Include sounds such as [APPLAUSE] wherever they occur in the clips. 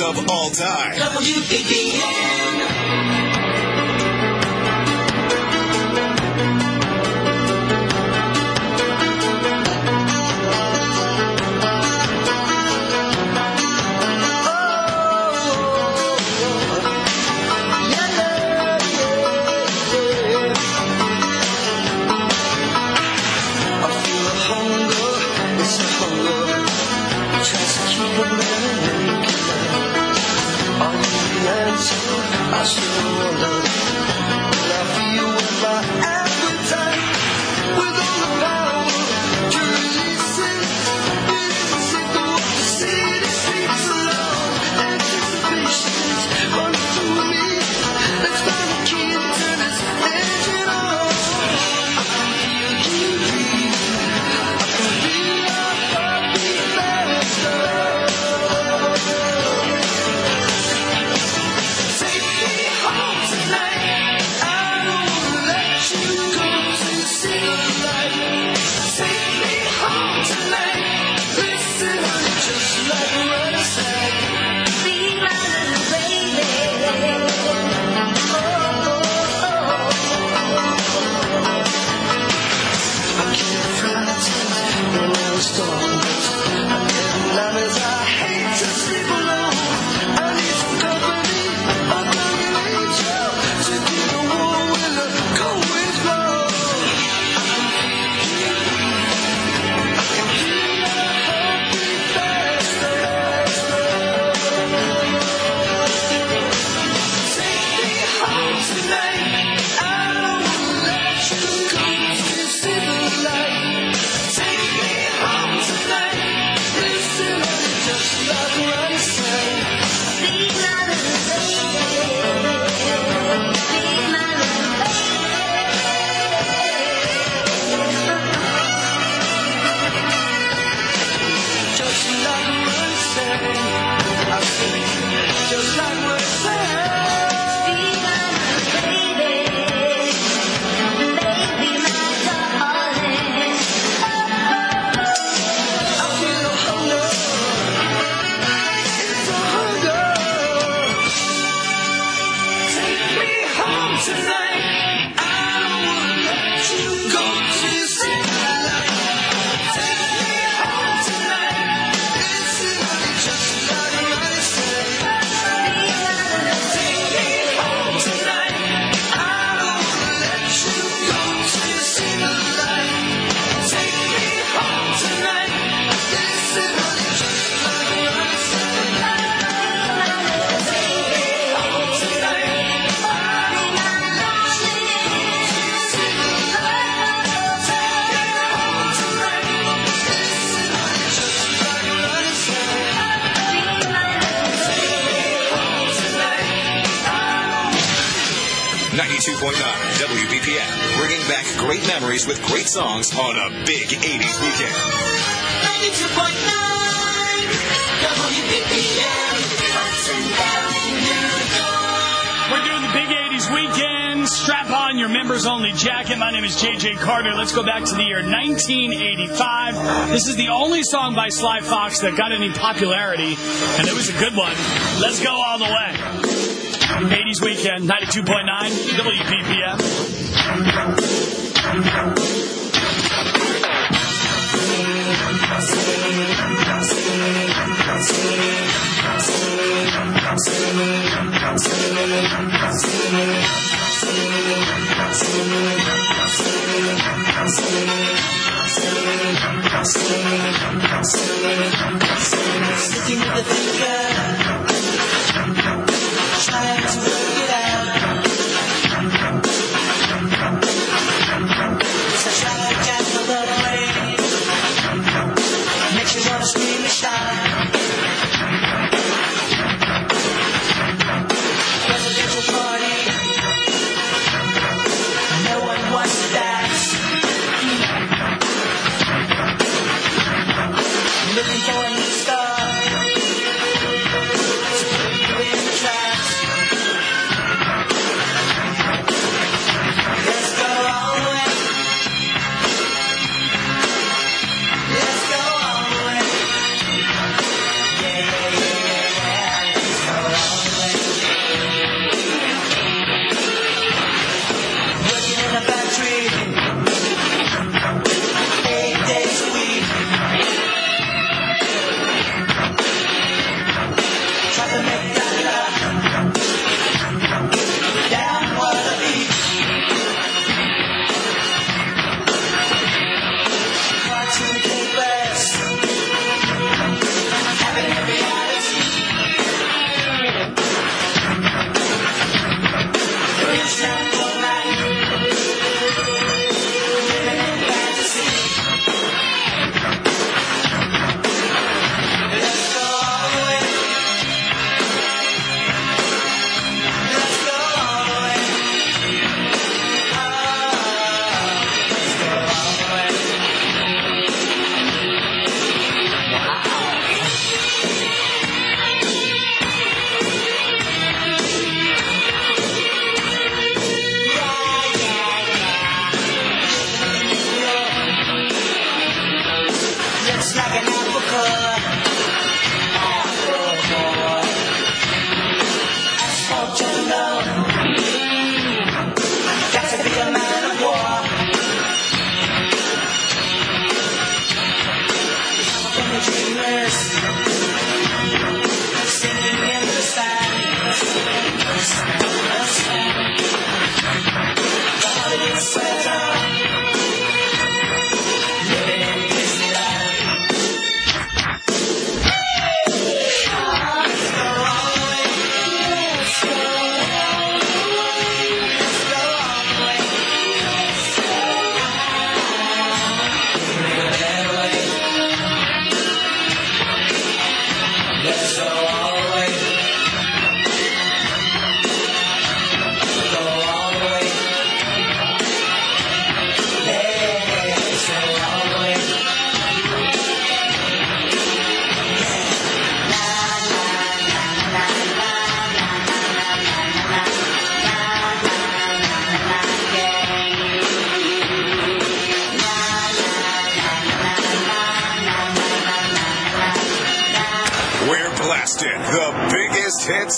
of all time. WBPM. 92.9 WBPM, bringing back great memories with great songs on a big 80s weekend. 92.9 We're doing the big 80s weekend. Strap on your members only jacket. My name is JJ Carter. Let's go back to the year 1985. This is the only song by Sly Fox that got any popularity, and it was a good one. Let's go all the way. 80s Weekend, 92.9 WBPM. Sticking with the trying to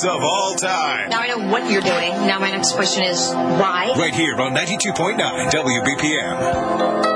of all time. Now I know what you're doing. Now my next question is why? Right here on 92.9 WBPM.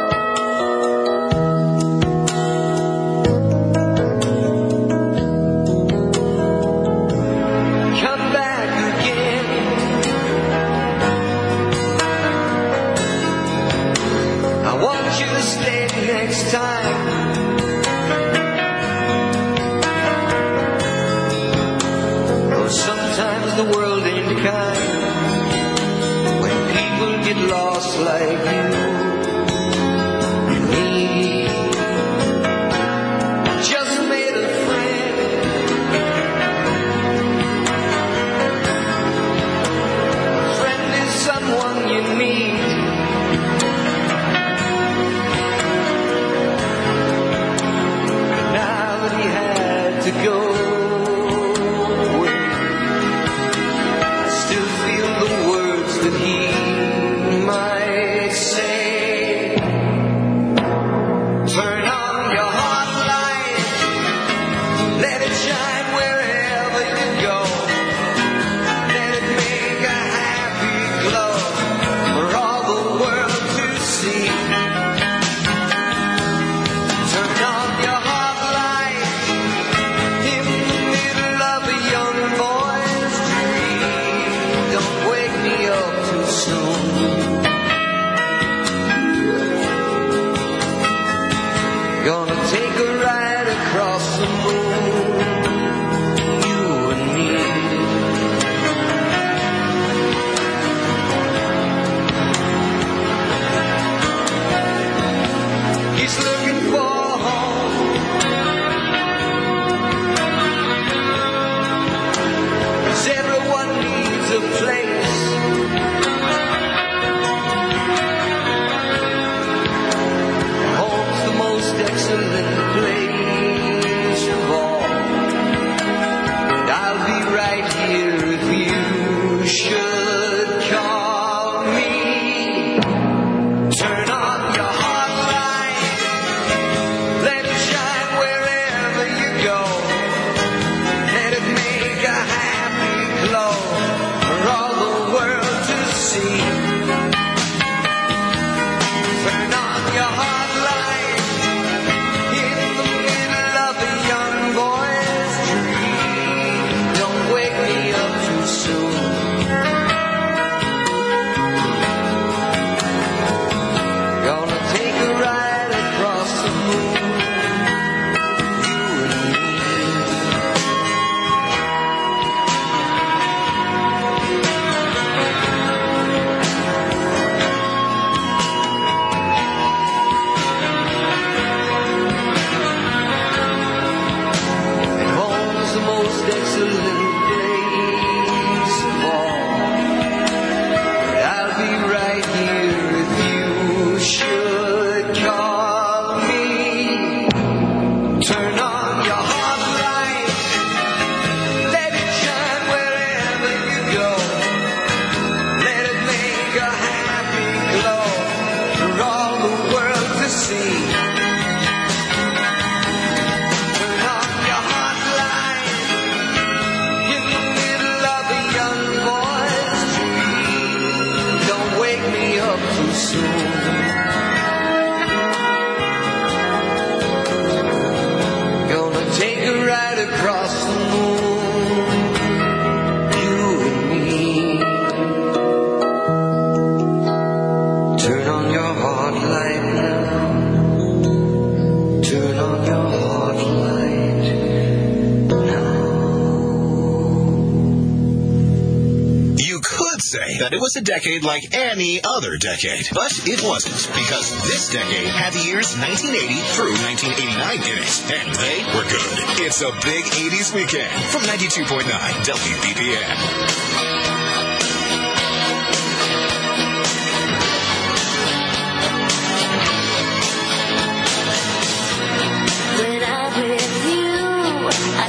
Was a decade like any other decade. But it wasn't, because this decade had the years 1980 through 1989 in it, and they were good. It's a big 80s weekend from 92.9 WBPM.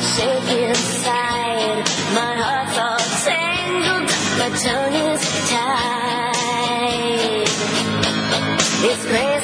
Shake inside. My heart's all tangled, my tongue is It's crazy.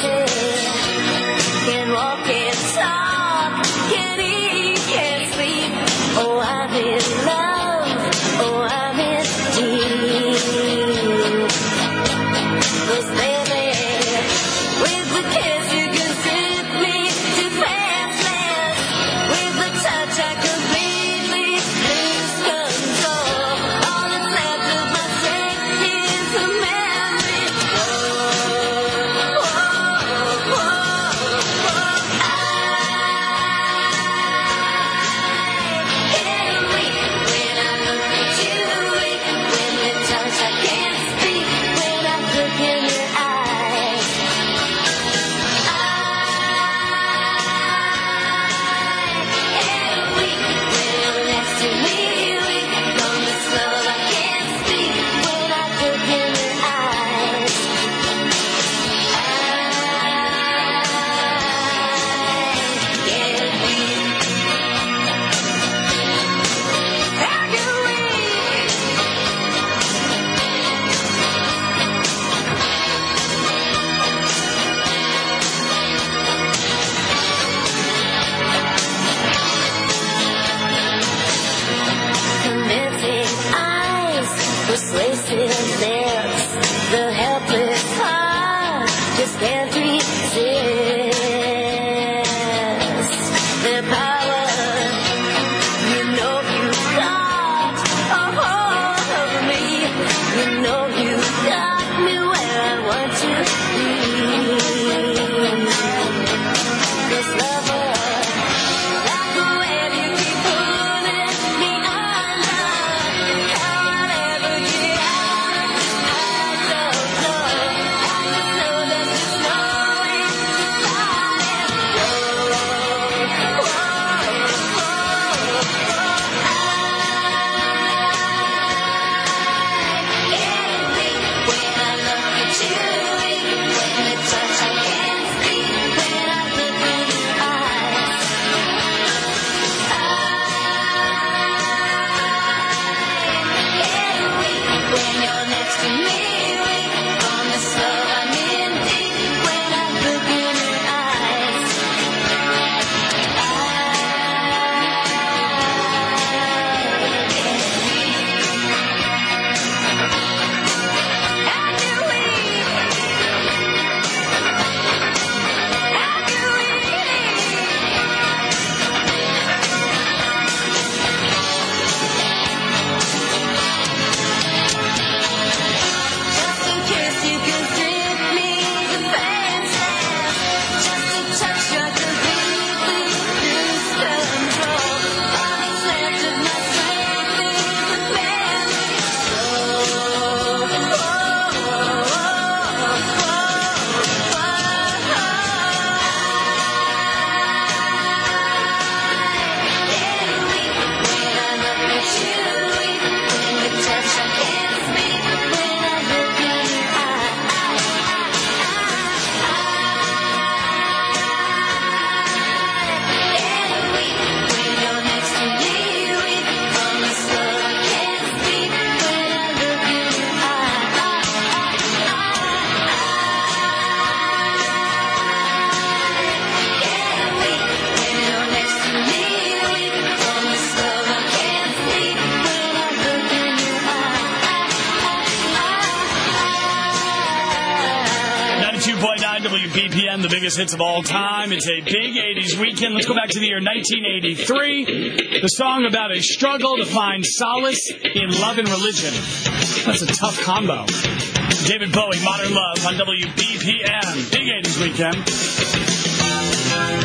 92.9 WBPM, the biggest hits of all time. It's a big 80s weekend. Let's go back to the year 1983. The song about a struggle to find solace in love and religion. That's a tough combo. David Bowie, Modern Love on WBPM. Big 80s weekend.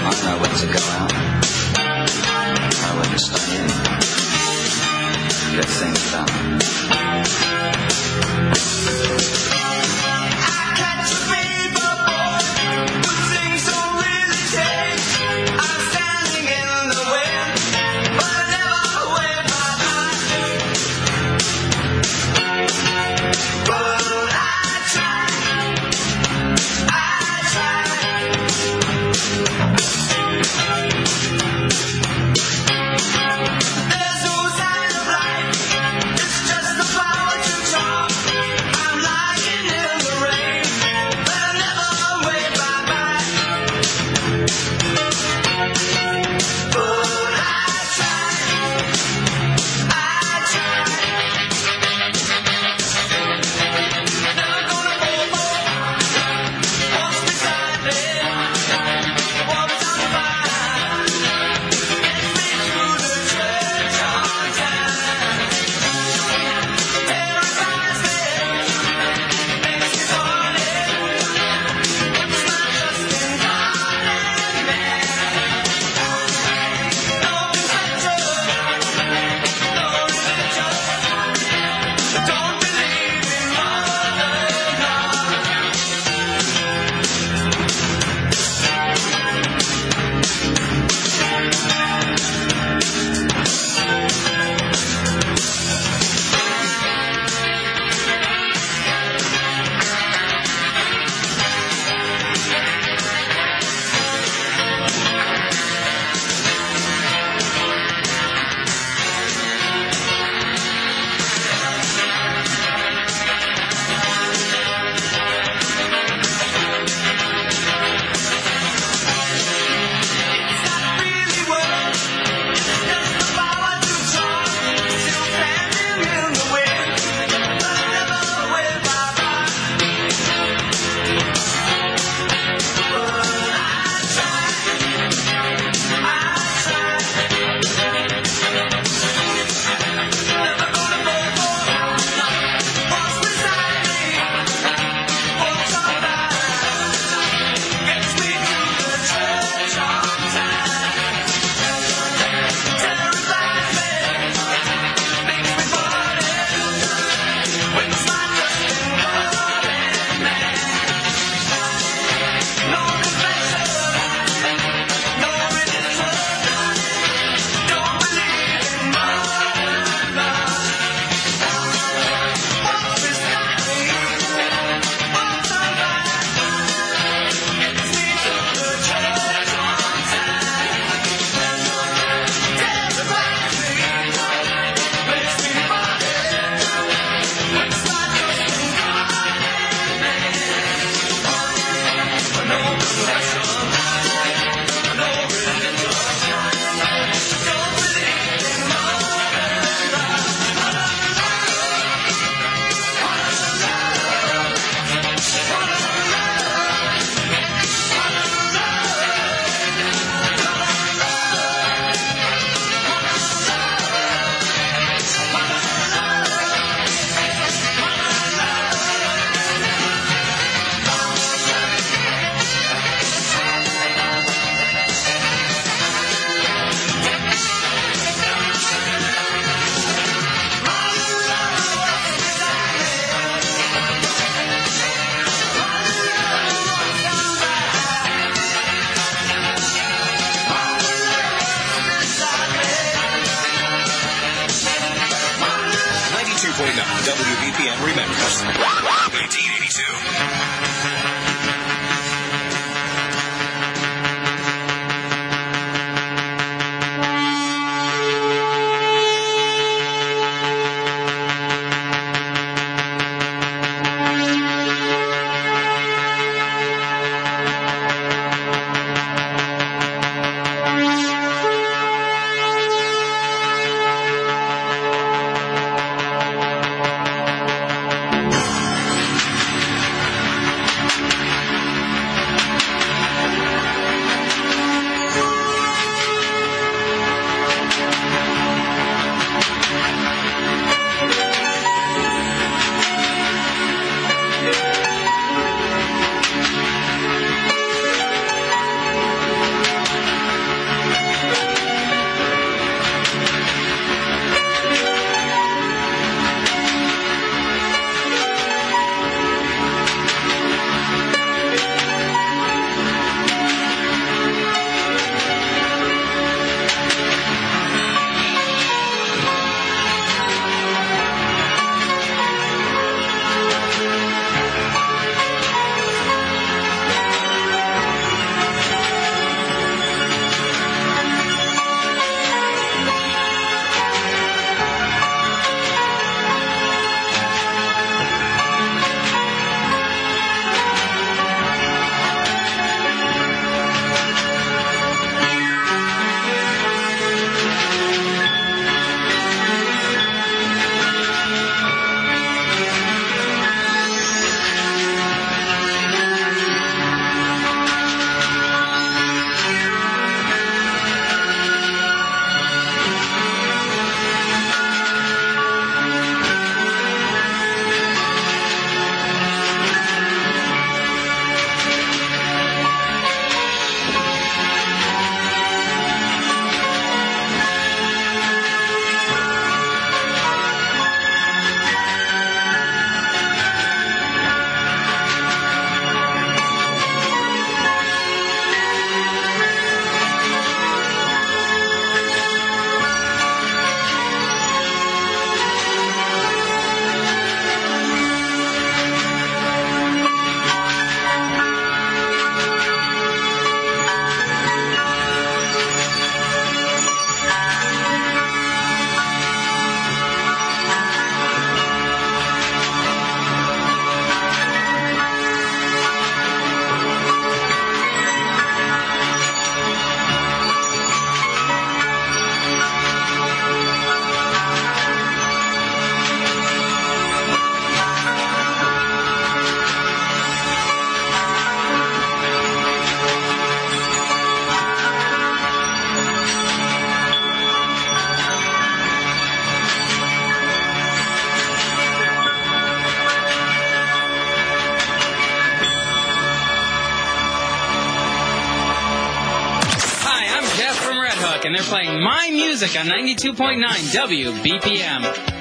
I know to go out. I to stay in. Get things done. 92.9 WBPM.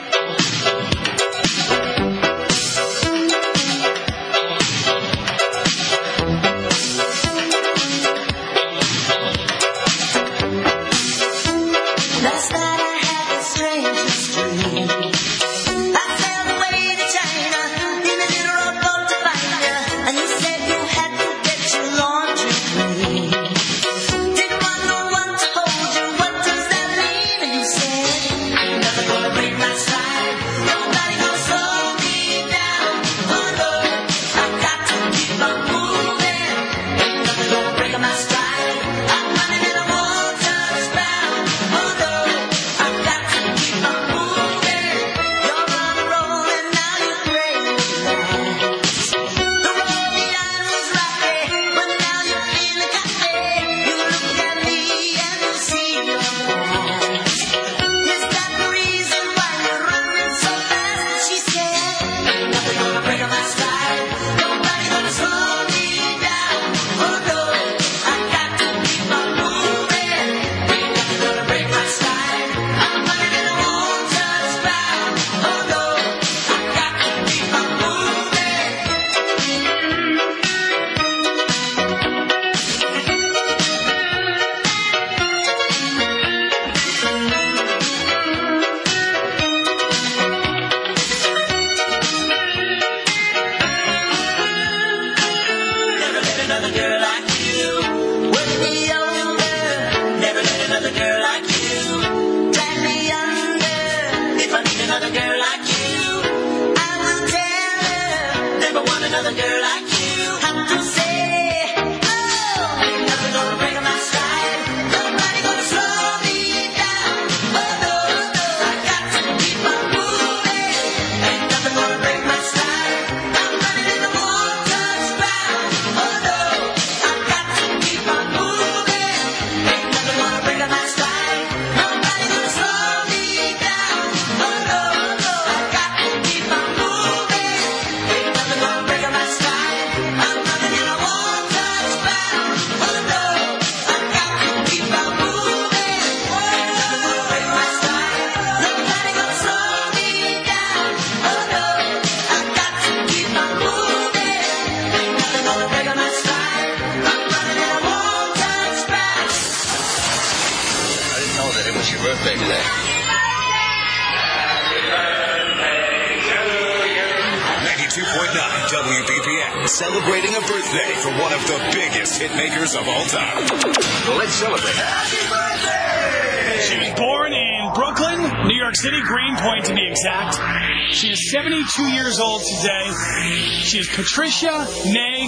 is Patricia Mae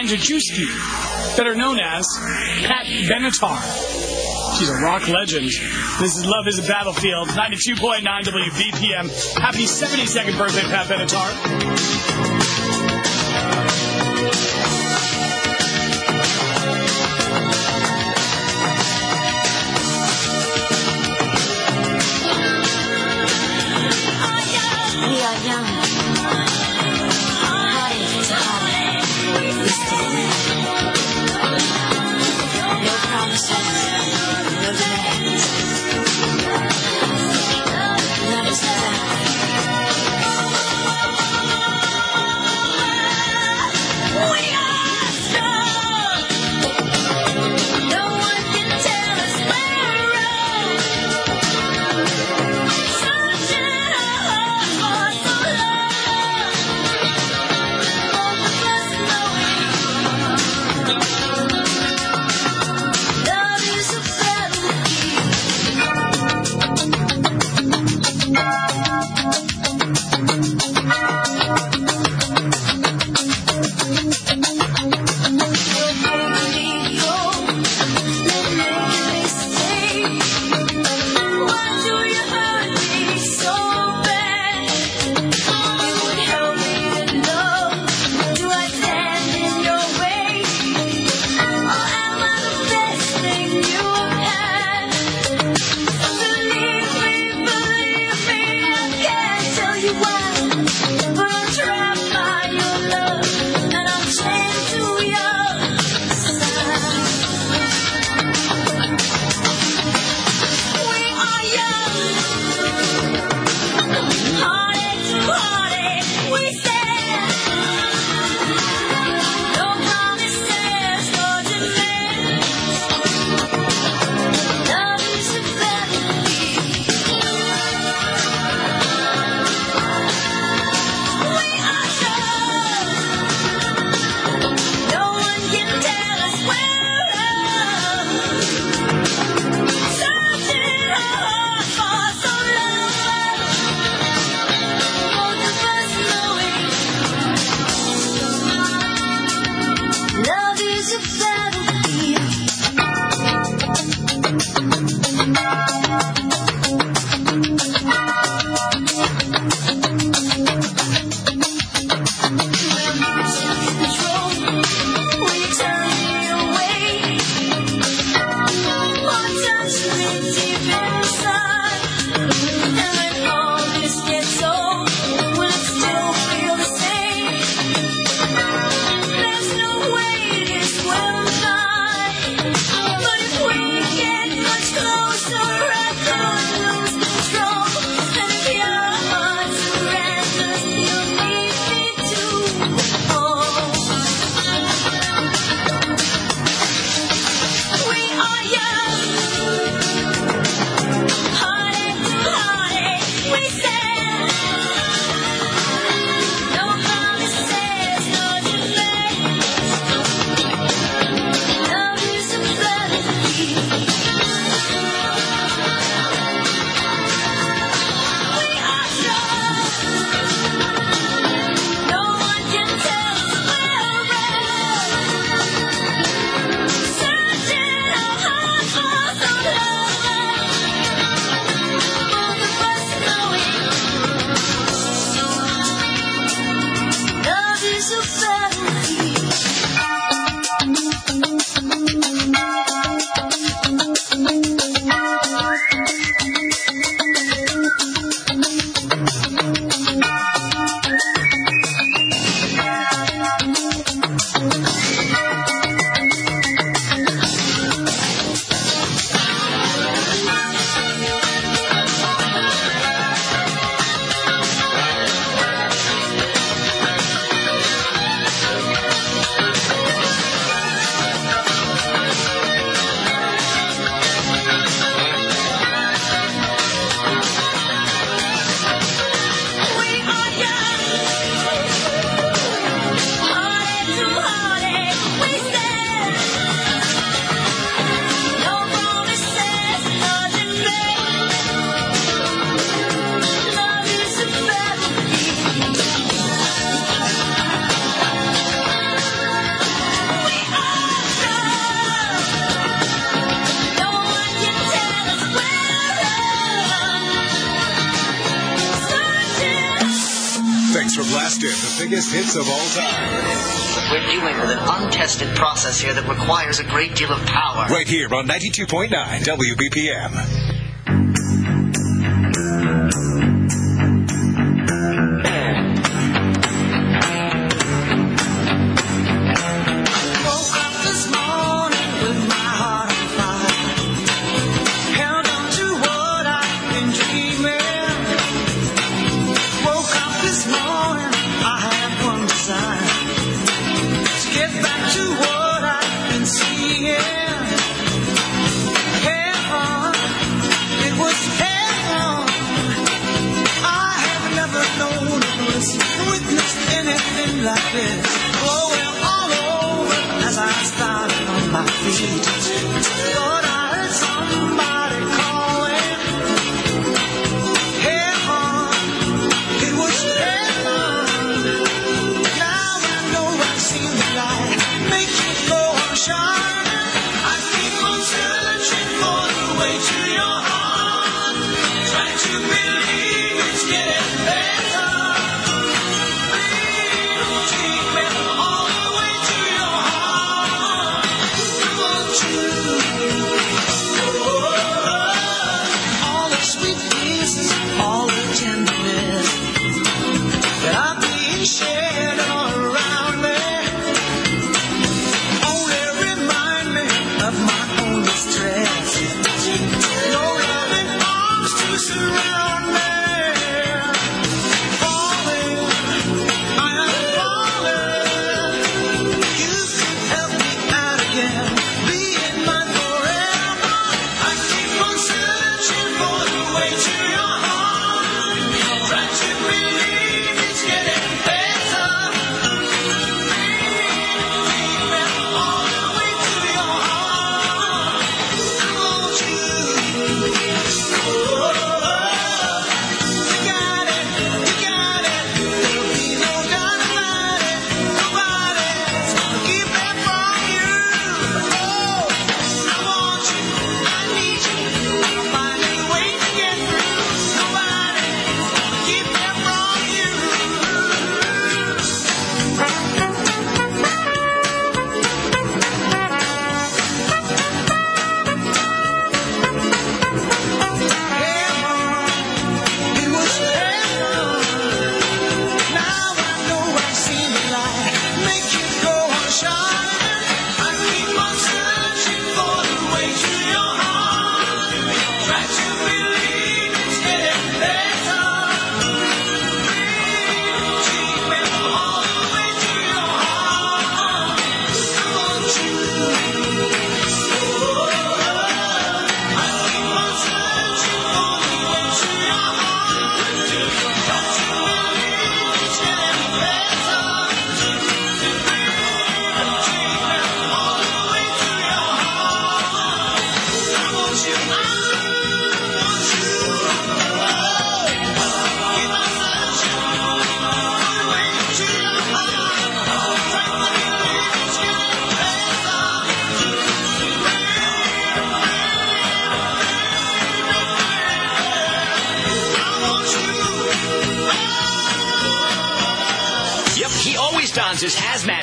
Andrzejewski, better known as Pat Benatar. She's a rock legend. This is Love is a Battlefield, 92.9 WBPM. Happy 72nd birthday, Pat Benatar. Here on 92.9 WBPM.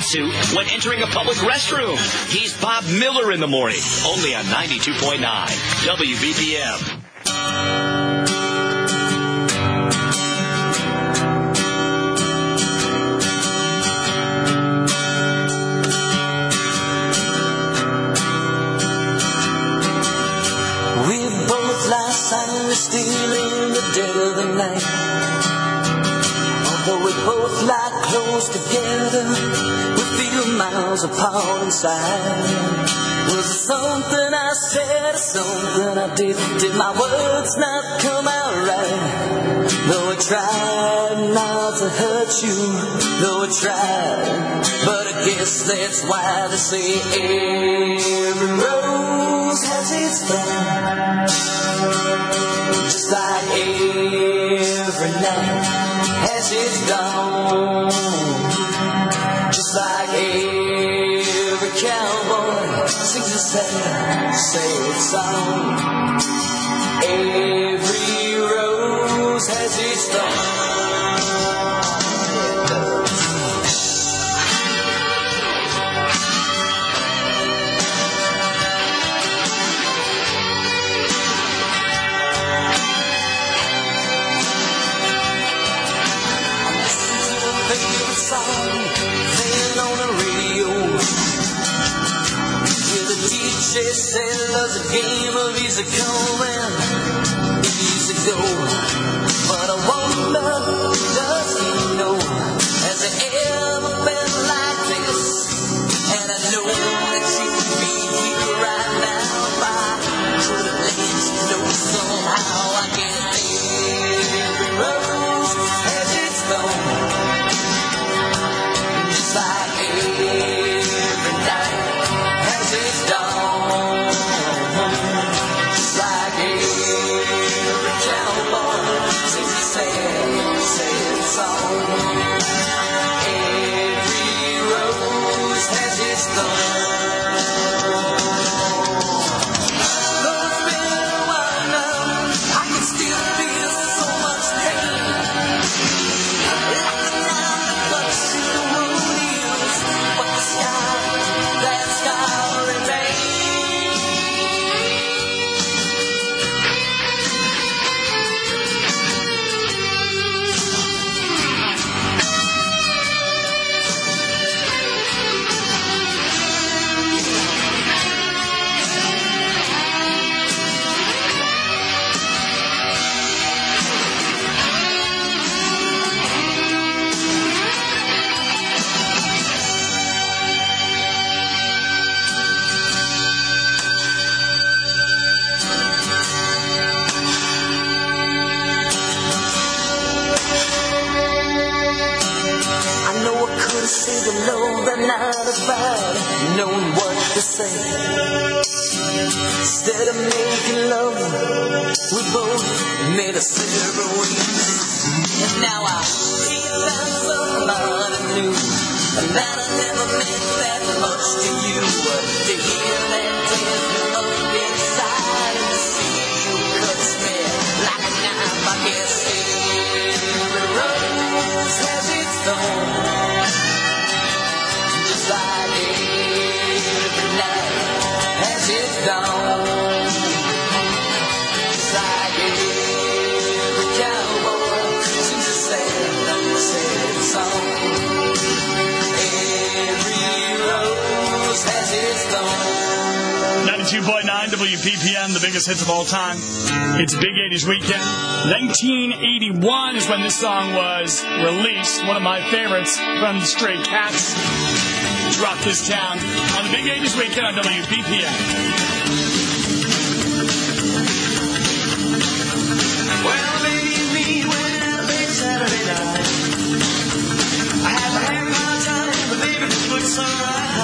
Suit when entering a public restroom. He's Bob Miller in the morning, only on 92.9 WBPM. We both lie silently still in the dead of the night. Although we both lie close together, inside. Was it something I said or something I did? Did my words not come out right? Though I tried not to hurt you, though I tried, but I guess that's why they say every rose has its thorn. Just like every night has its dawn. Just like every song. Every rose has its thorn. DJ said loves a game of easy coming, easy go. But I wonder, favorites of all time. It's Big 80s Weekend. 1981 is when this song was released. One of my favorites from the Stray Cats. Rock this town on the Big 80s Weekend on WBPM. Well, I think Saturday night, I had a hang my time, but baby, this looks alright.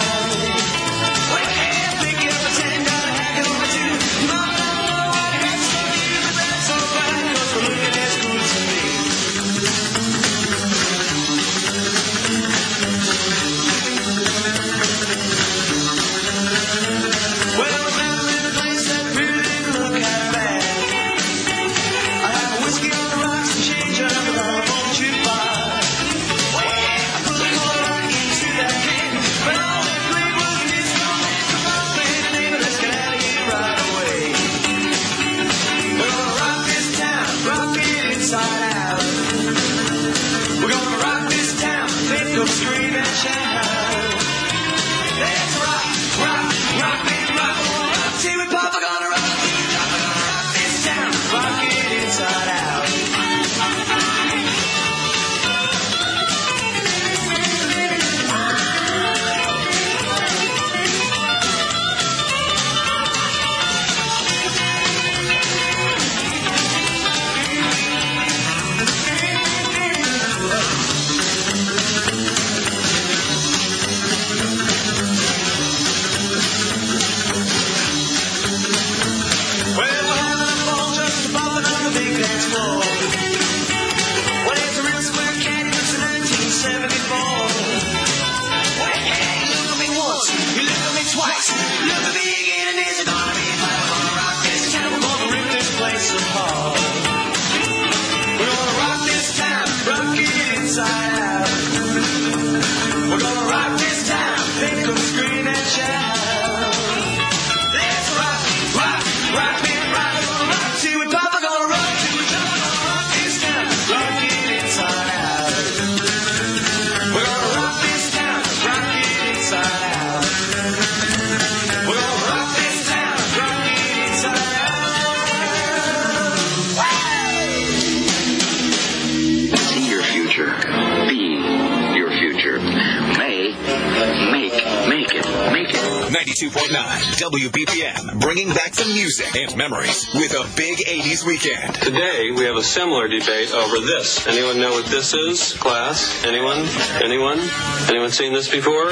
92.9 WBPM, bringing back the music and memories with a big 80s weekend. Today, we have a similar debate over this. Anyone know what this is, class? Anyone? Anyone? Anyone seen this before?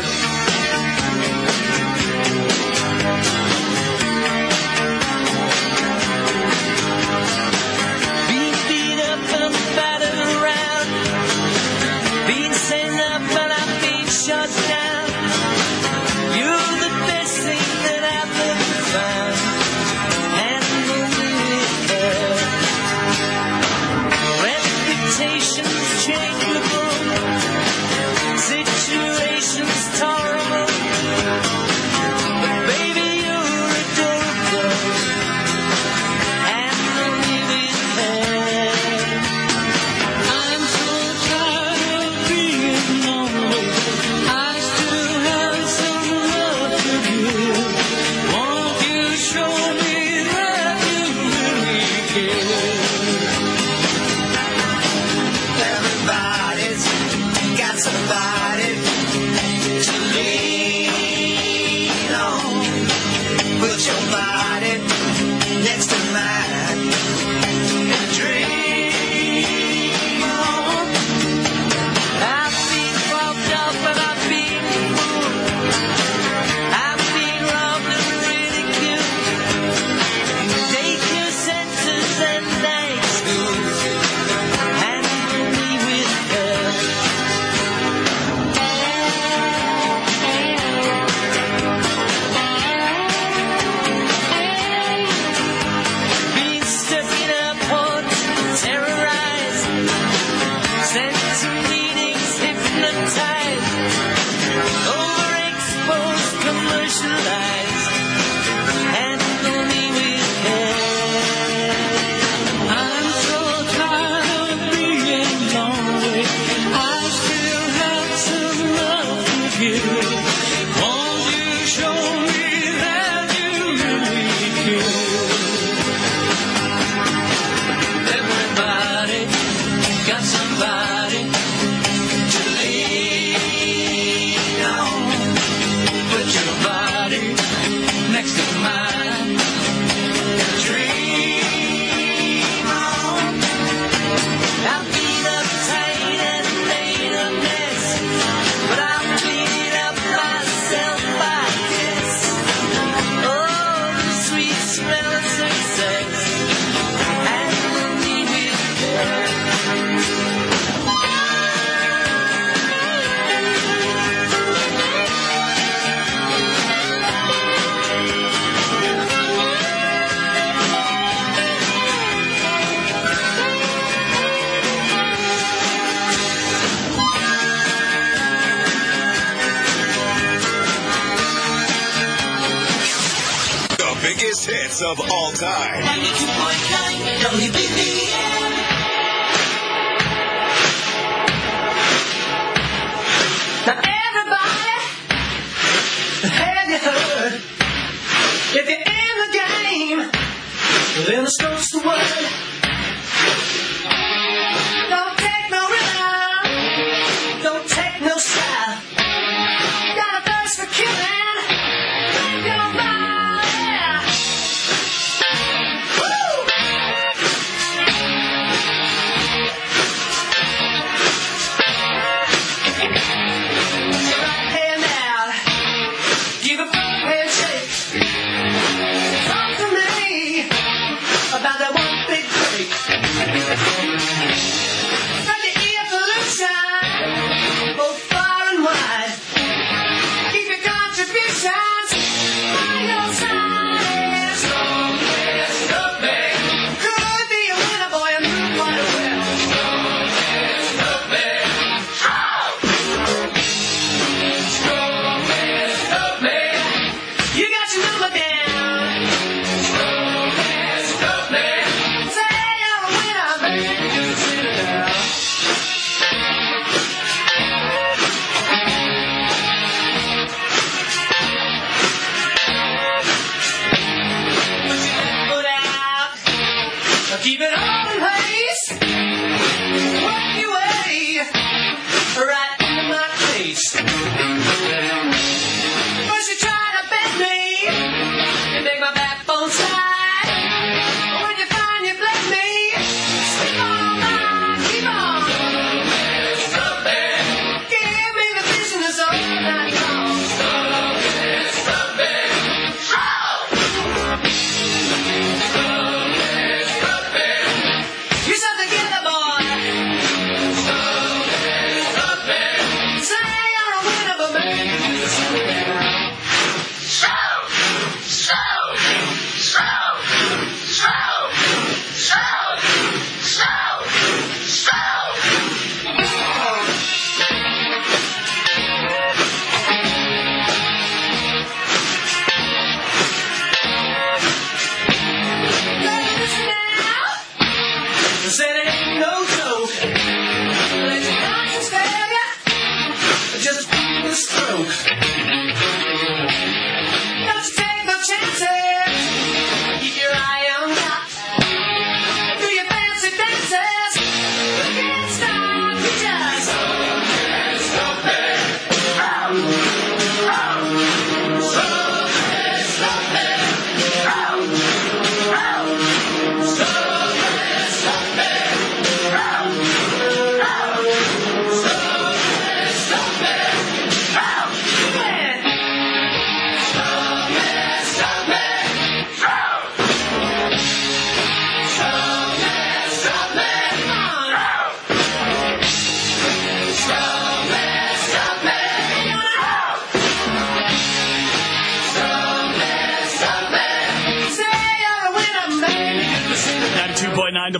jokes.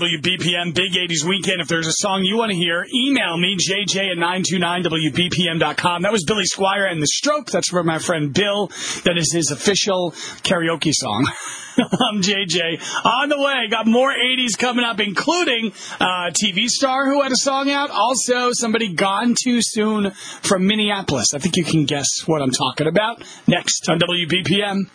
92.9 WBPM, Big 80s Weekend. If there's a song you want to hear, email me, jj at 929WBPM.com. That was Billy Squier and The Stroke. That's for my friend Bill. That is his official karaoke song. [LAUGHS] [LAUGHS] I'm JJ. On the way, got more 80s coming up, including uh, TV star who had a song out. Also, somebody gone too soon from Minneapolis. I think you can guess what I'm talking about. Next on WBPM.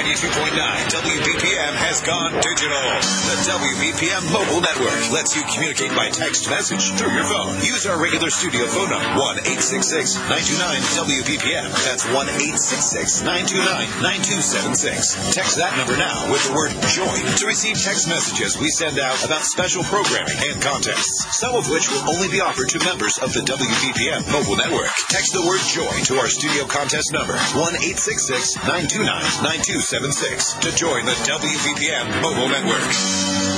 92.9 WBPM has gone digital. The WBPM mobile network lets you communicate by text message through your phone. Use our regular studio phone number 1 866 929 WBPM. That's 1 866 929 9276. Text that number now with the word join to receive text messages we send out about special programming and contests, some of which will only be offered to members of the WBPM mobile network. Text the word join to our studio contest number 1 866 929 9276 to join the WBPM mobile network.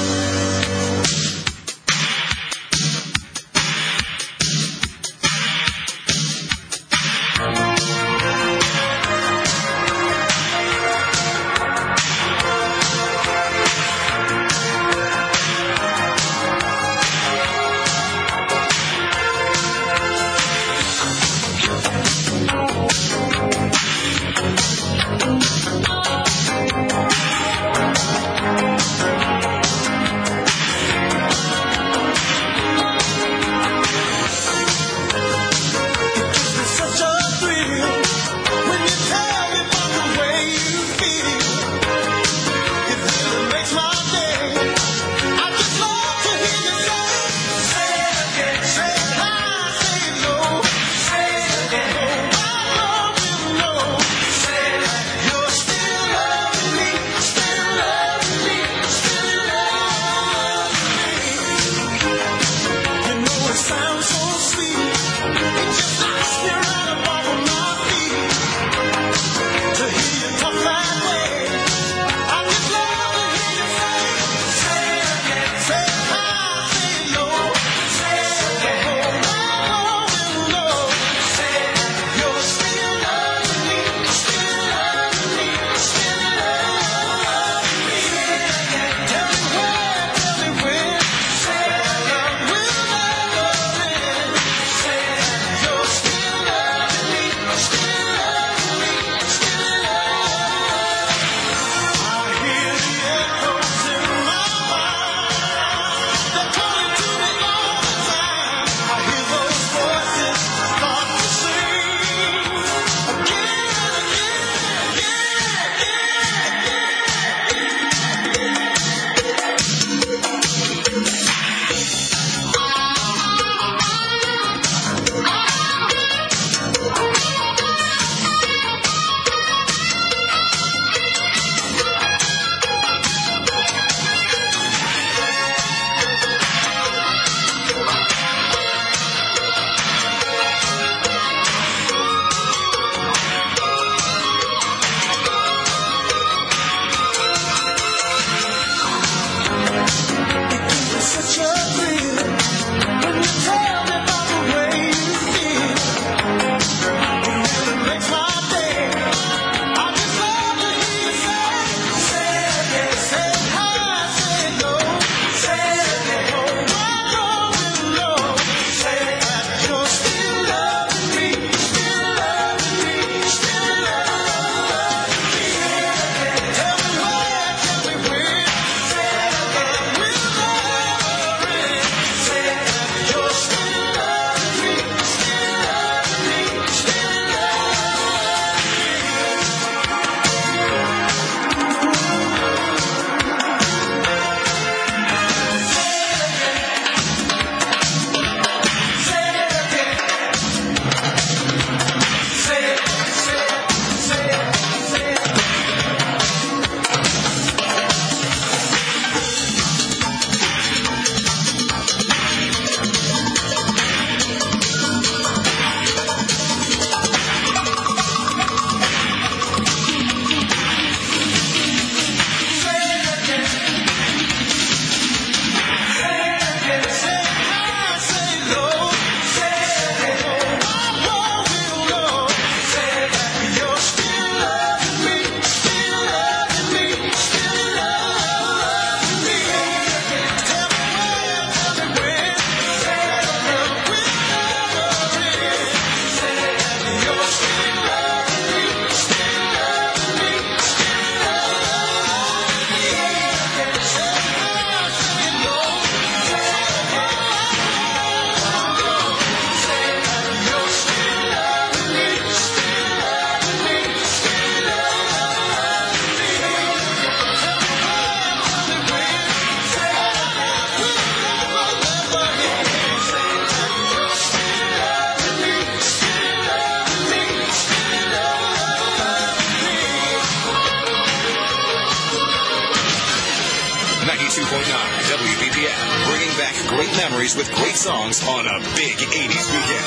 WBPM, bringing back great memories with great songs on a big 80s weekend.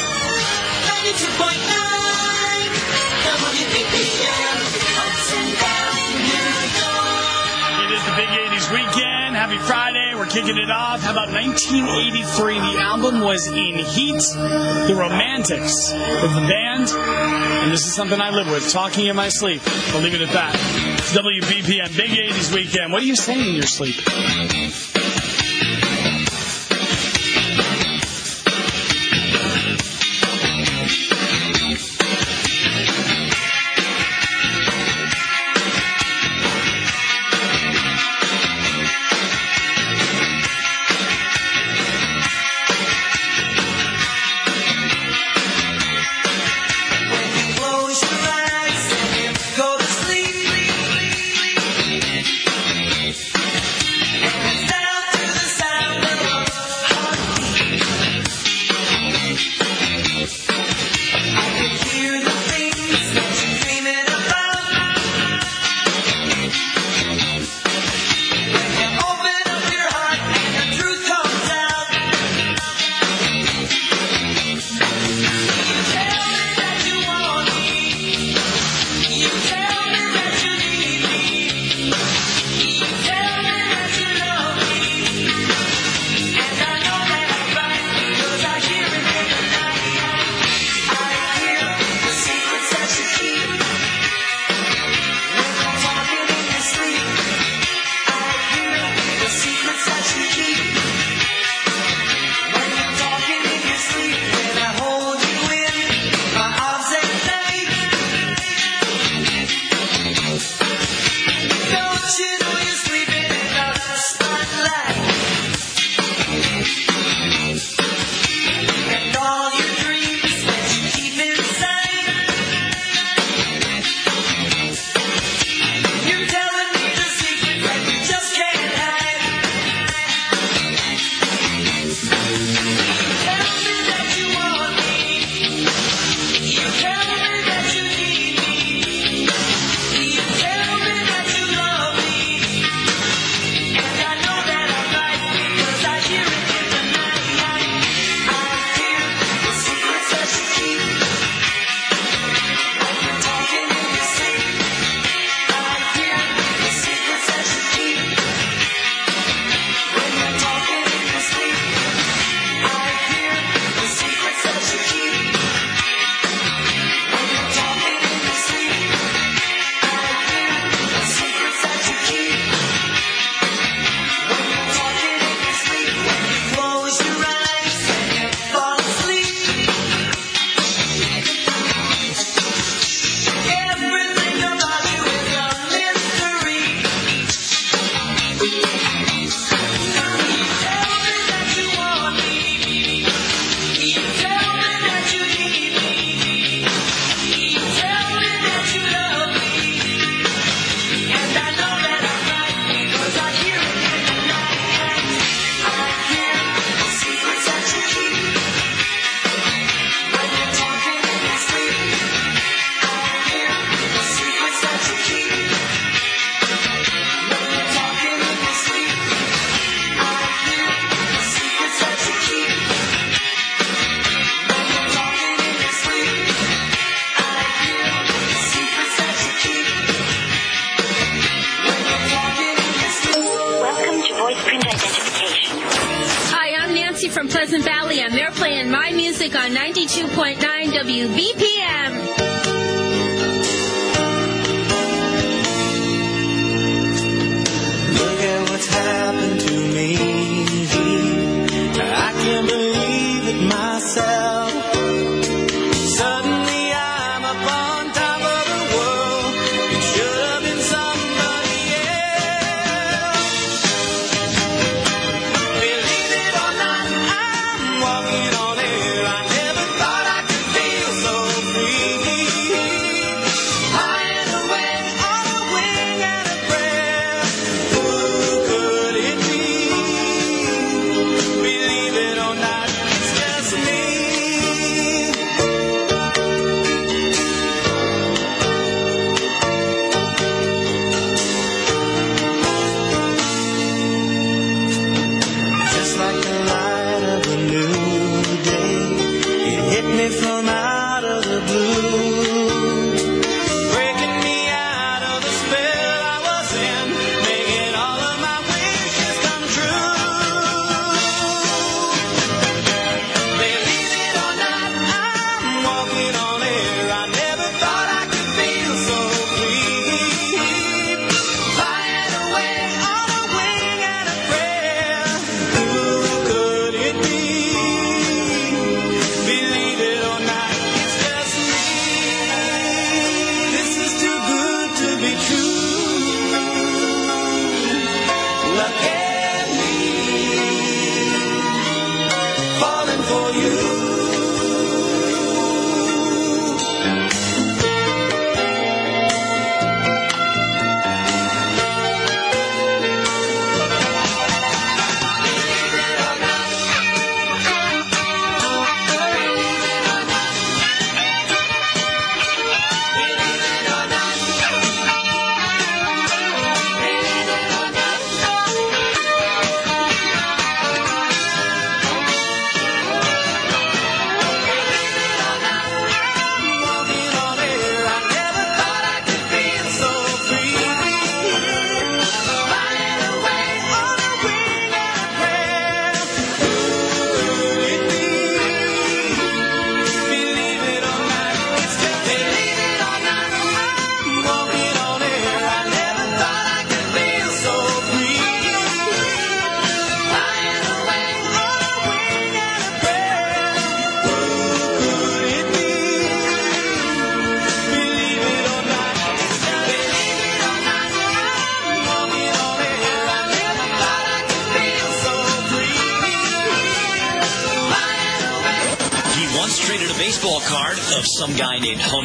92.9 It is the big 80s weekend. Happy Friday. We're kicking it off. How about 1983? The album was in heat. The Romantics of the band. And this is something I live with, talking in my sleep. I'll leave it at that. WBPM. Big 80s weekend. What are you saying in your sleep?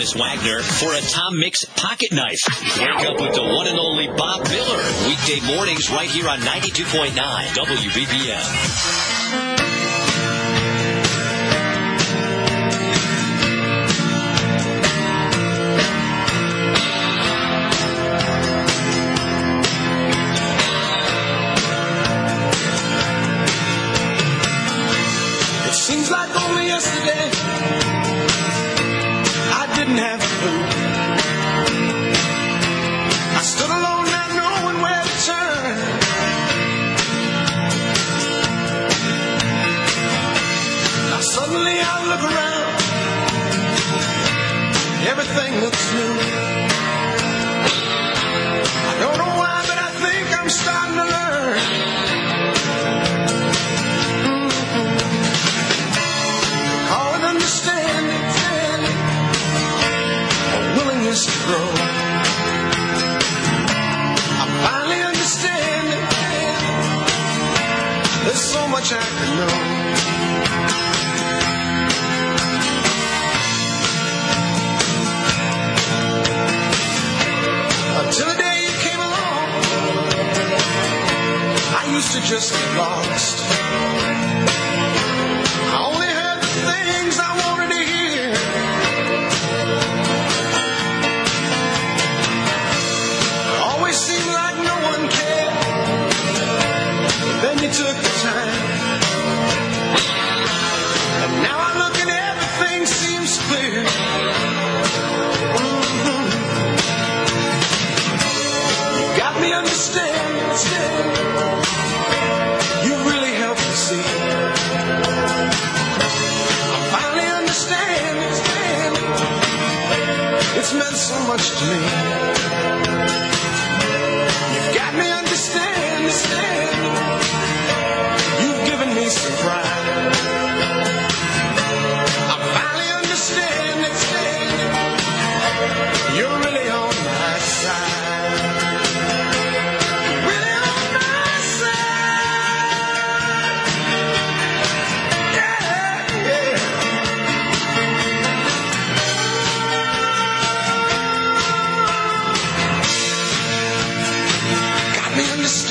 Honus Wagner for a Tom Mix pocket knife. Wake up with the one and only Bob Miller. Weekday mornings right here on 92.9 WBPM.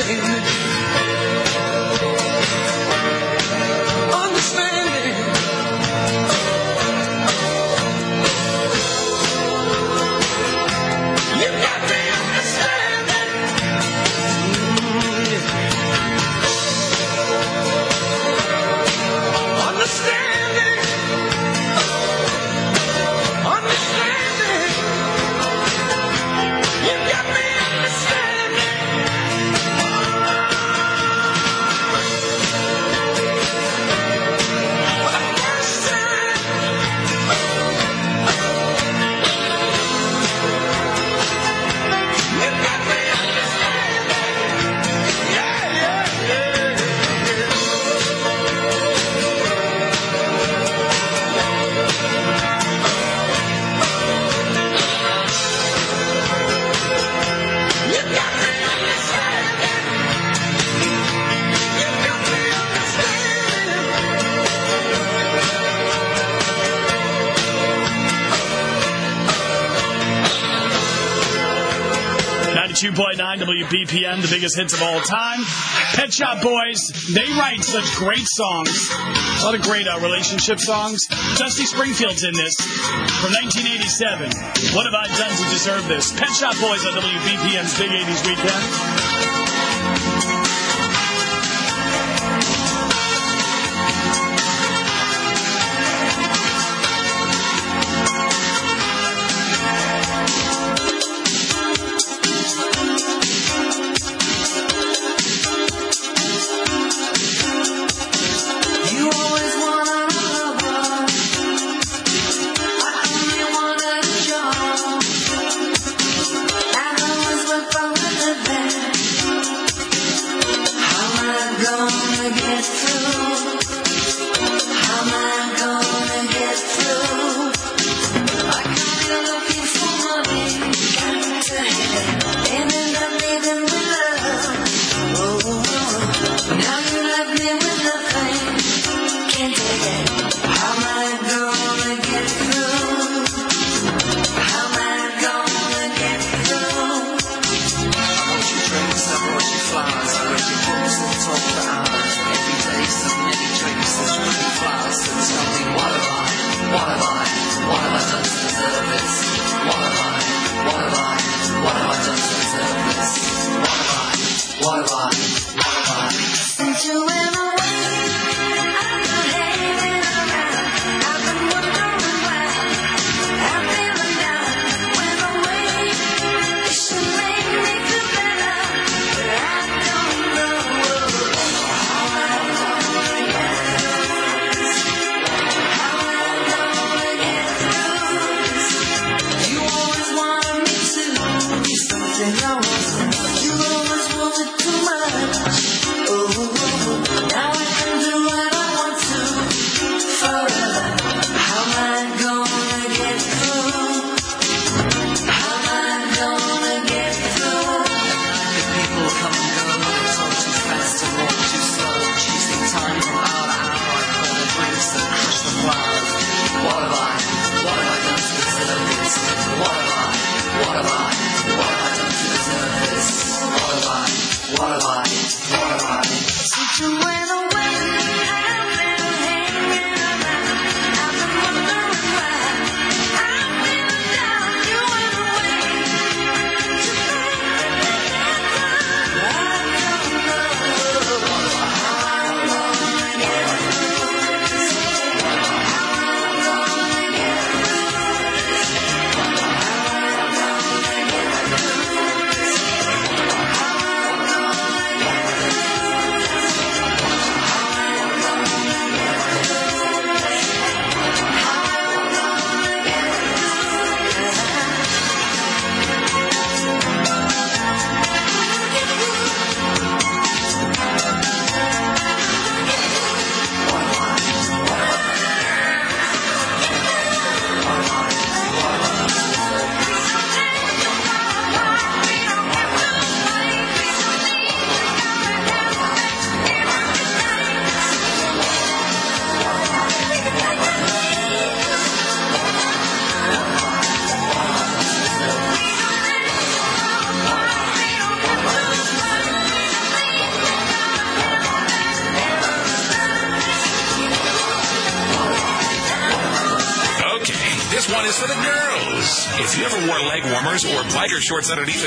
sing. 2.9 WBPM, the biggest hits of all time. Pet Shop Boys, they write such great songs. A lot of great uh, relationship songs. Dusty Springfield's in this from 1987. What have I done to deserve this? Pet Shop Boys on WBPM's Big 80s Weekend.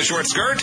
A short skirt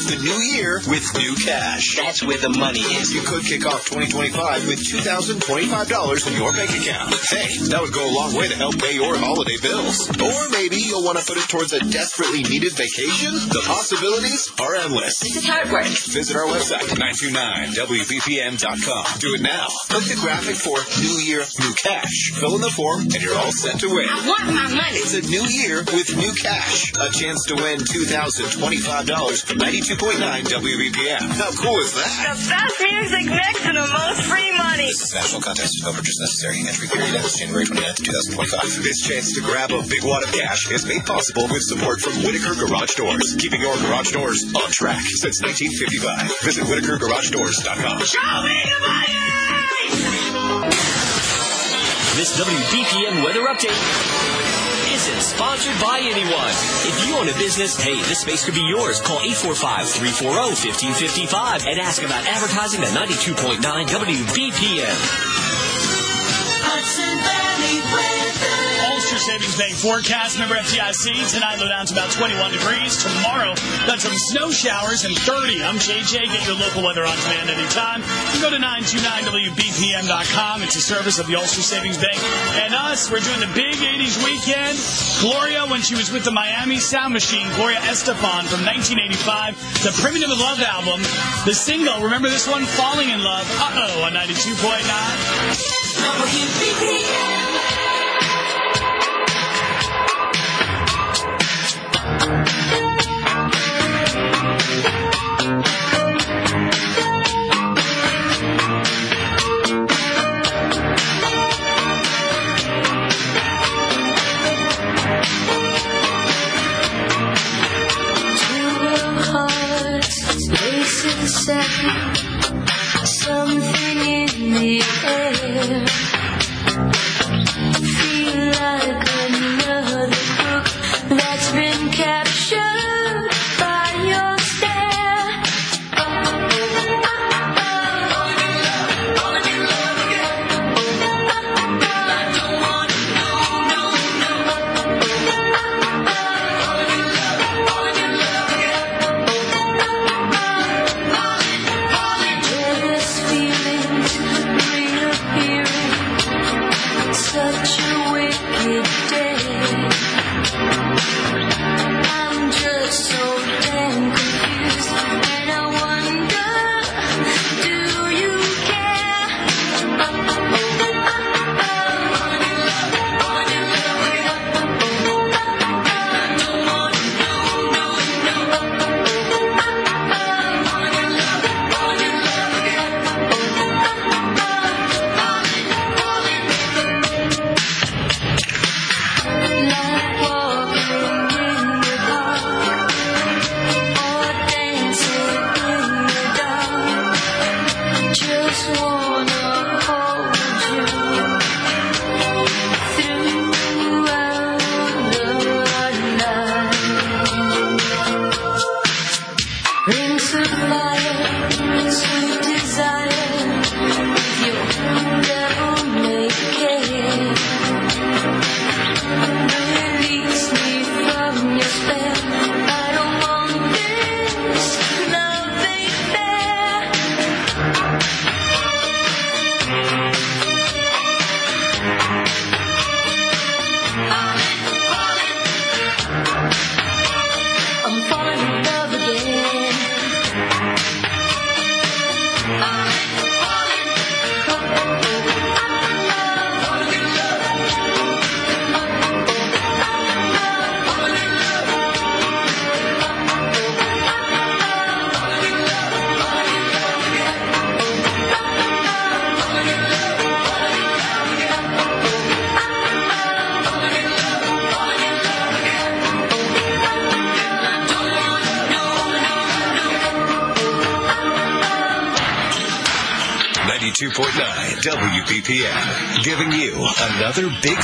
off the new year with new cash. That's where the money is. You could kick off 2025 with $2,025 in your bank account. Hey, that would go a long way to help pay your holiday bills. Or maybe you'll want to put it towards a desperately needed vacation. The possibilities are endless. This is how it works. Visit our website, 929WBPM.com. Do it now. Click the graphic for New Year, New Cash. Fill in the form, and you're all set to win. I want my money. It's a new year with new cash. A chance to win $2,025 from 92.9 WBPM. How cool is that? The best music mix and the most free money. This is national contest. No purchase necessary. Entry period ends January 29th, 2025. This chance to grab a big wad of cash is made possible with support from Whitaker Garage Doors, keeping your garage doors on track since 1955. Visit WhitakerGarageDoors.com. Show me the money! This WBPM weather update isn't sponsored by anyone. If you own a business, hey, this space could be yours. Call 845-340-1555 and ask about advertising at 92.9 WBPM. Ulster Savings Bank forecast. Member FDIC. Tonight, low down to about 21 degrees. Tomorrow, got some snow showers and 30. I'm JJ. Get your local weather on demand anytime. You go to 929WBPM.com. It's a service of the Ulster Savings Bank and us. We're doing the big 80s weekend. Gloria, when she was with the Miami Sound Machine, Gloria Estefan from 1985, the Primitive Love album, the single, remember this one? Falling in Love. Uh-oh, on 92.9. Something in the air. Another big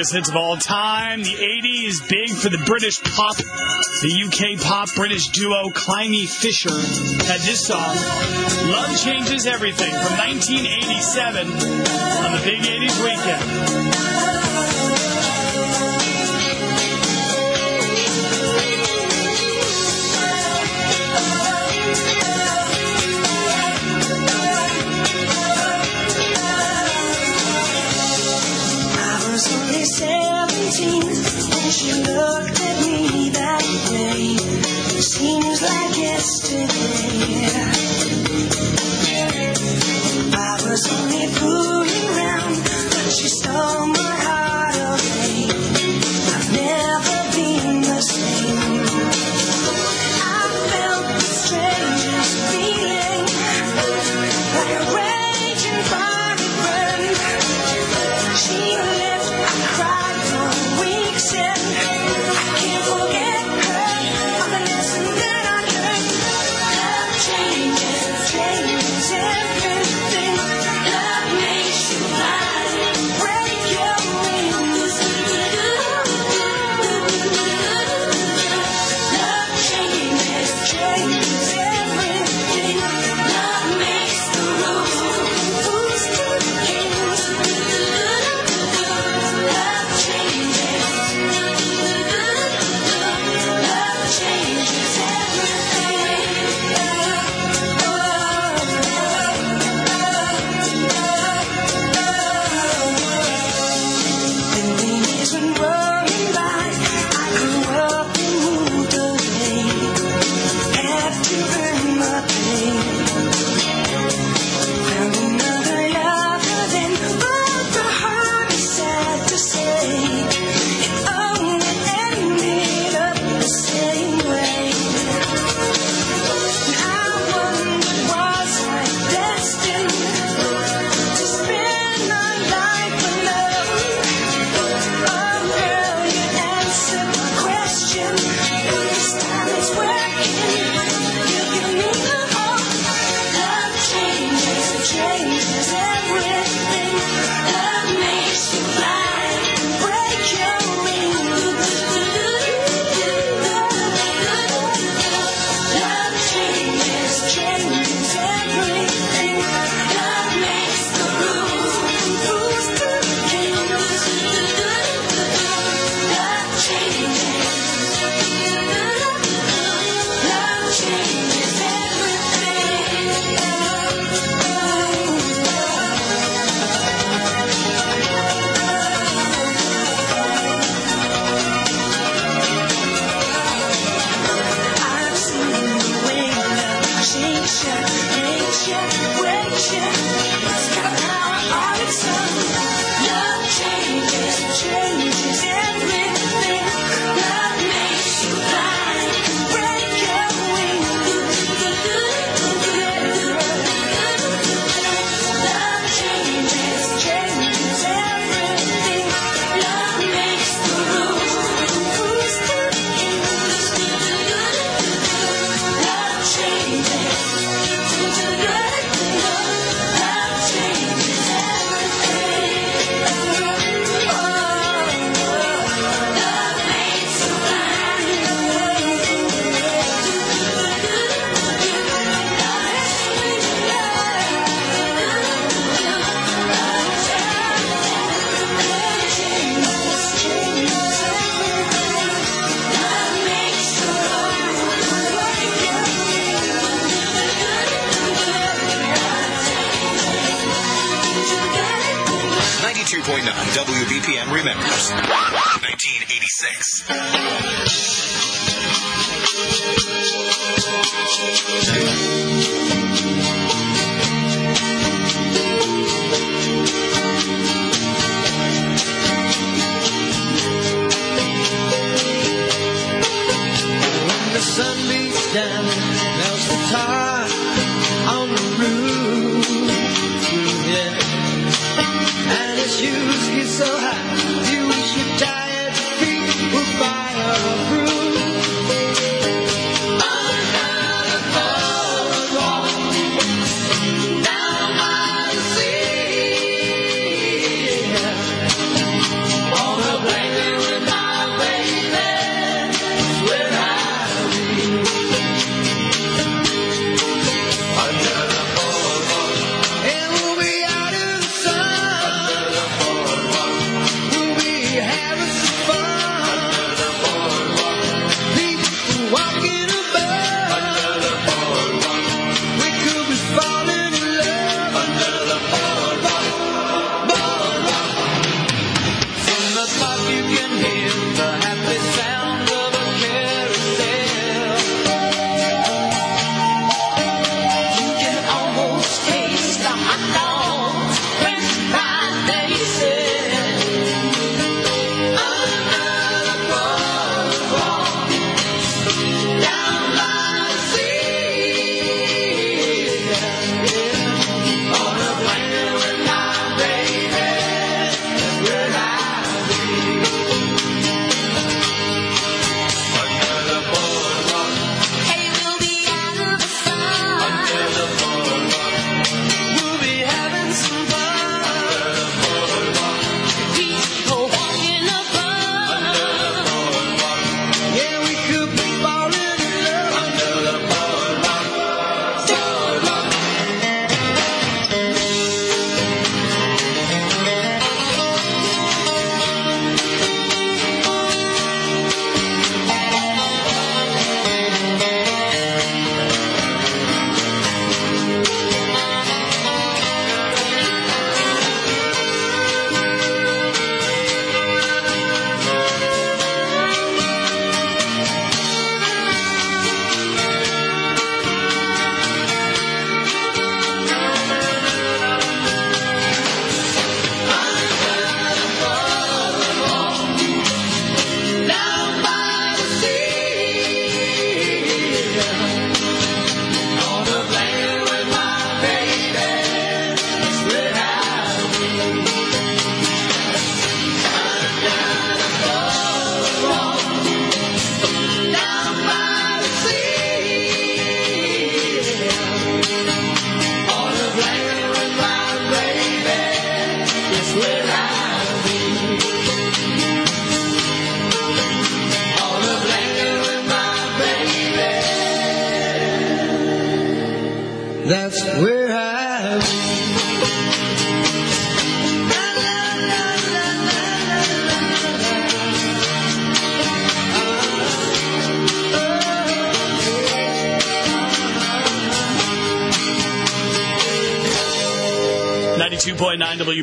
biggest hits of all time. The 80s, big for the British pop, the UK pop British duo Climie Fisher had this song, Love Changes Everything, from 1987 on the Big 80s Weekend. She looked at me that way. It seems like yesterday. I was only fooling around, but she stole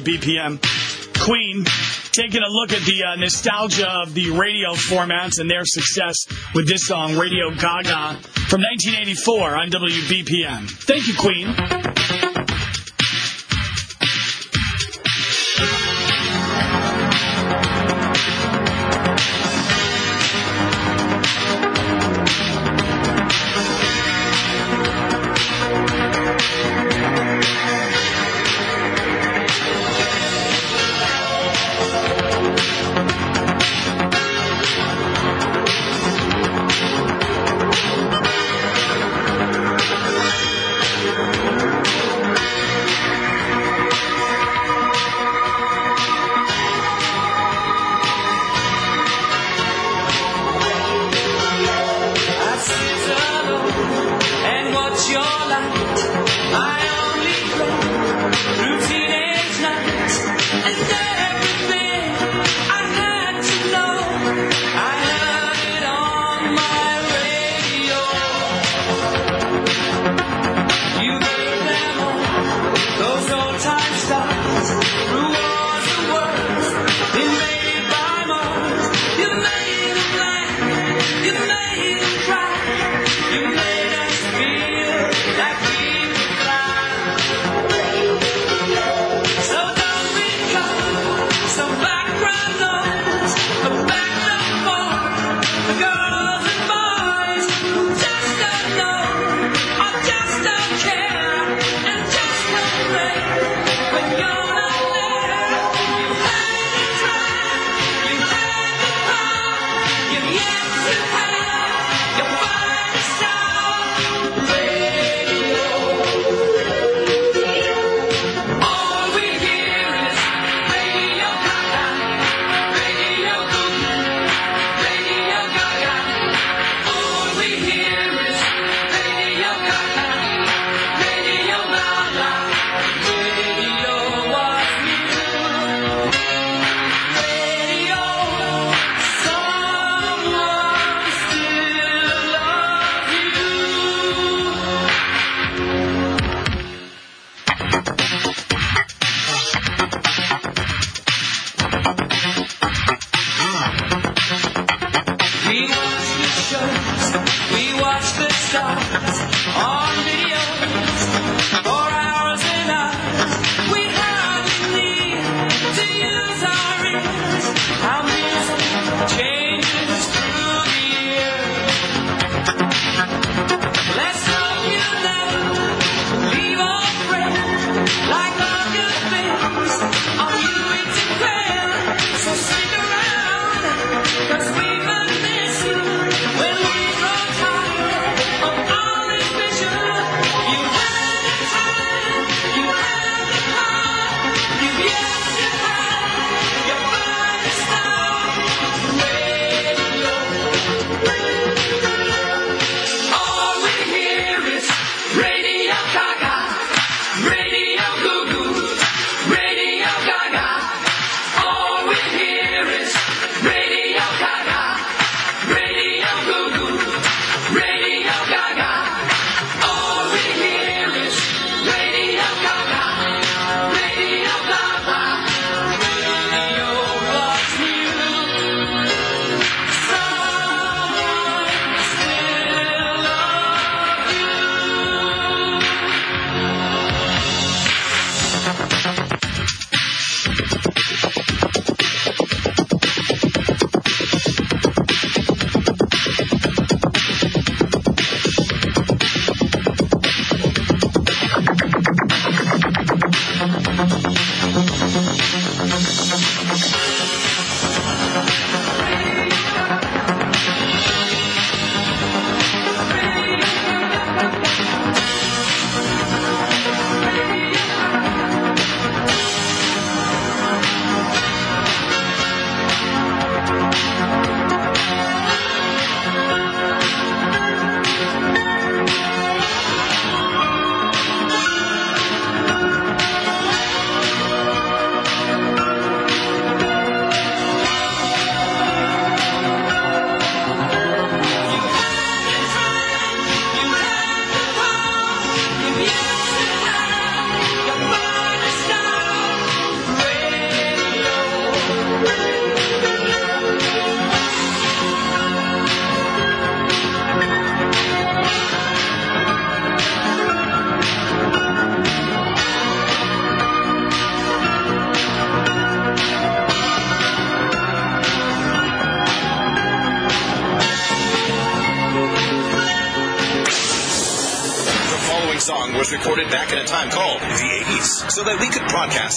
BPM. Queen taking a look at the uh, nostalgia of the radio formats and their success with this song, Radio Gaga, from 1984 on WBPM. Thank you, Queen.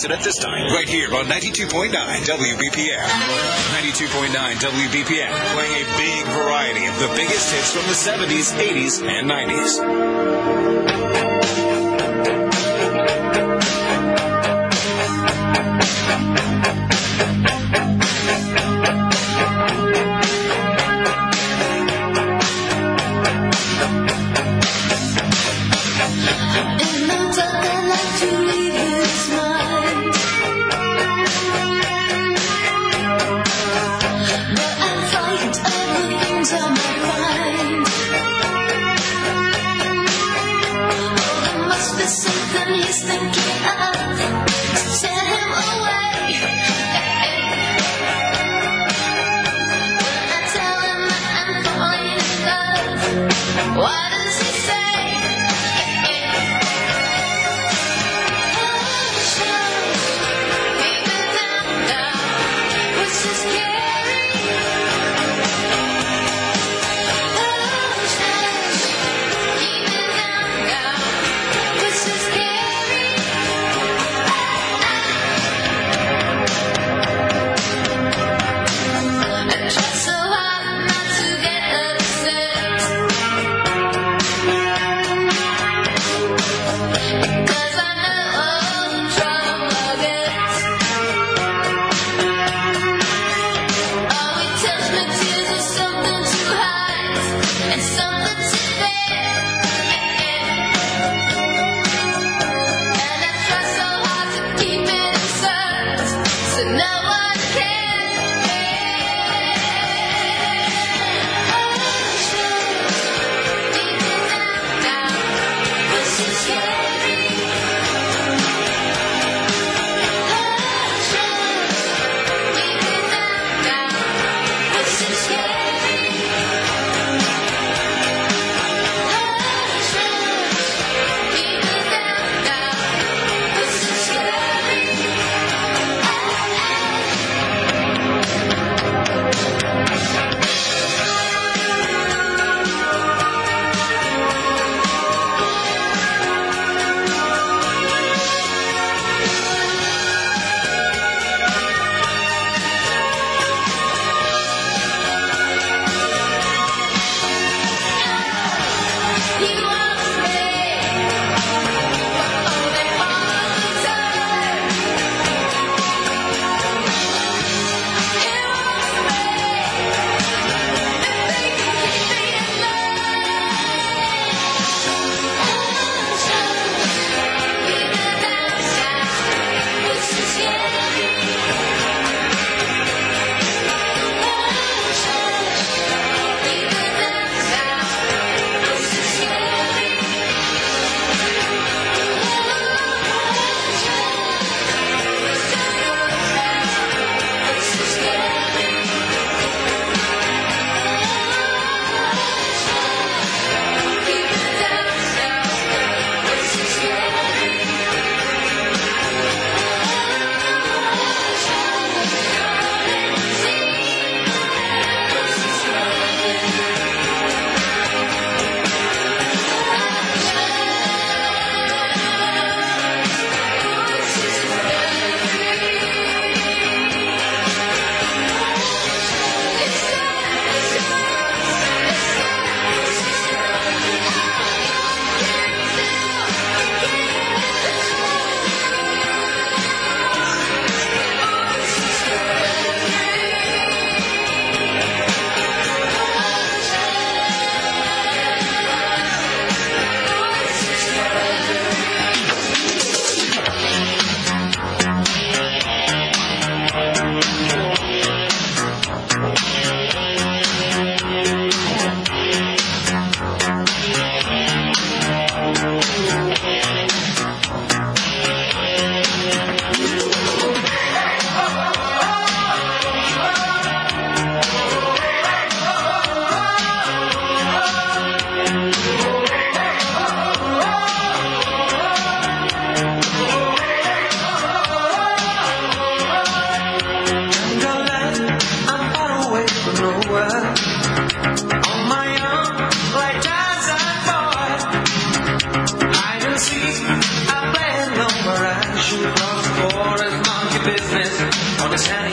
at this time, right here on 92.9 WBPM. 92.9 WBPM, playing a big variety of the biggest hits from the 70s, 80s, and 90s.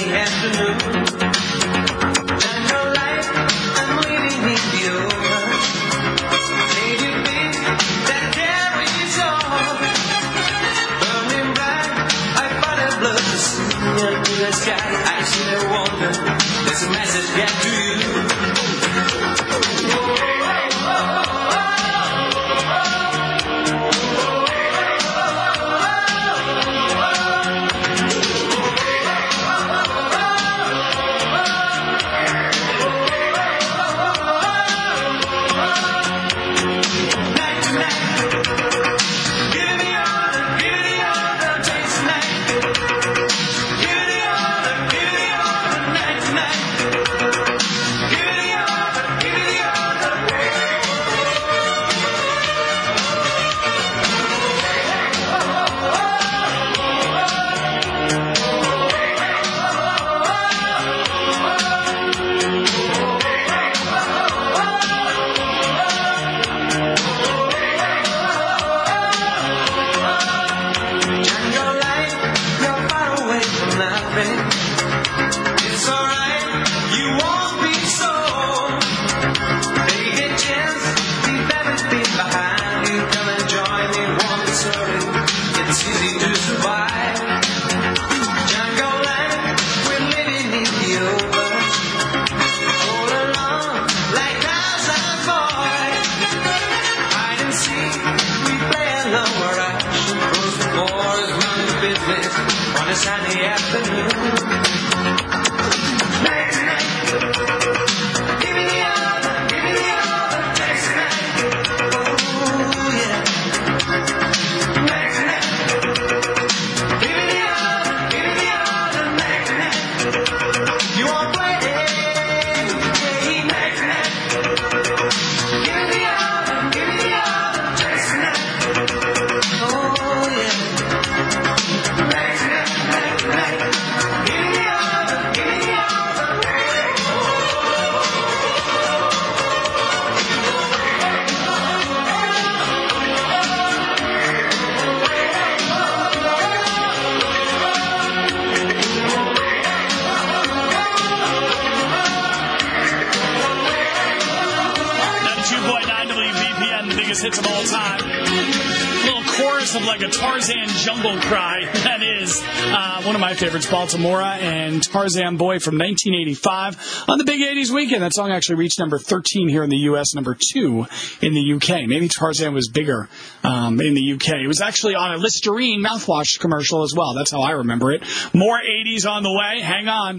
Hands. Baltimora and Tarzan Boy from 1985 on the Big 80s Weekend. That song actually reached number 13 here in the U.S., number 2 in the U.K. Maybe Tarzan was bigger um, in the U.K. It was actually on a Listerine mouthwash commercial as well. That's how I remember it. More 80s on the way. Hang on.